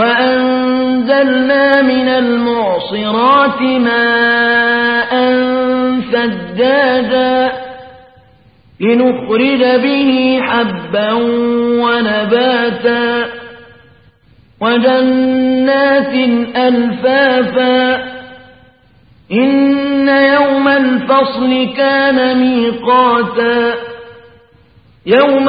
وأنزلنا من المعصرات ماء سجاجا لنخرج به حبا ونباتا وجنات ألفافا إن يوم الفصل كان ميقاتا يوم